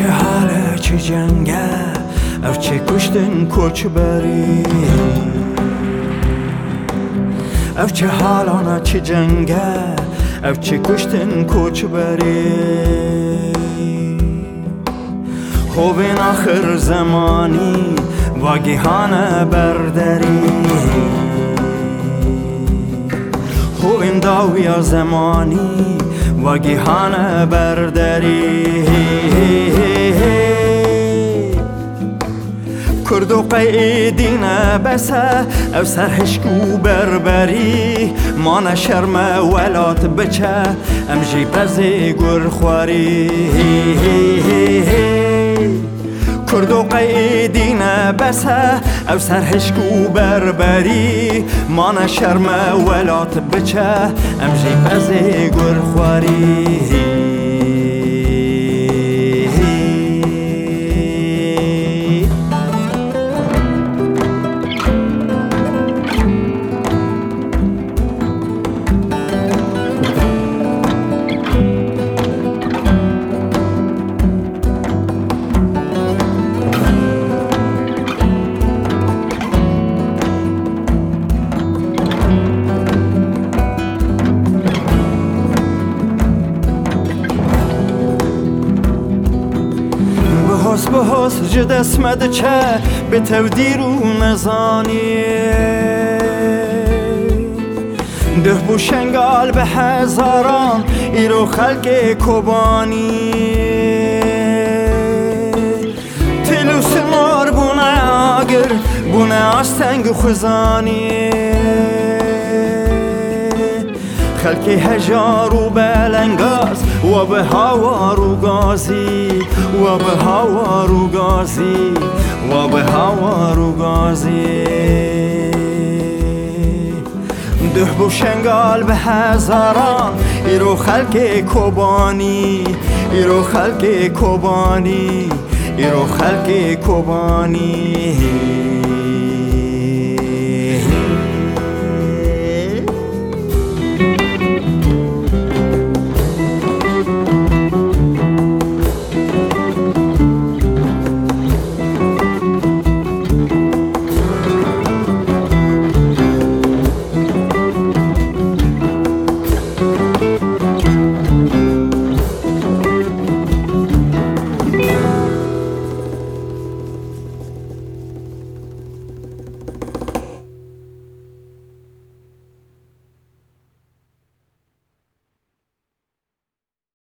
حالا چه جنگه او چه کشتن کچ بری. او چه حالا چه جنگه او چه کشتن کچ بری. خوب این آخر زمانی واگیهانه برداری. خوب این داویا زمانی واگیهانه برداری. کرد و قیدینه بسه او سرهشکو بربری. ما شرم ولات بچه ام جی بزی گر خواری. کرد و قیدینه بسه او سرهشکو بربری. ما شرم ولات بچه ام جی بزی گر خواری. بهاس جد اسمد چه؟ به تودیر و نزانی ده بو شنگال به هزاران ایرو خلق کبانی. تلو سمار بونه آگر بونه آستنگ خزانی. خلکی هجار و بلنگاز و به هوار و گازی. و به هوار و گازی و به هوار و گازی. ده بو شنگال به هزاران ایرو خلک کوبانی ایرو خلک کوبانی ایرو خلک کوبانی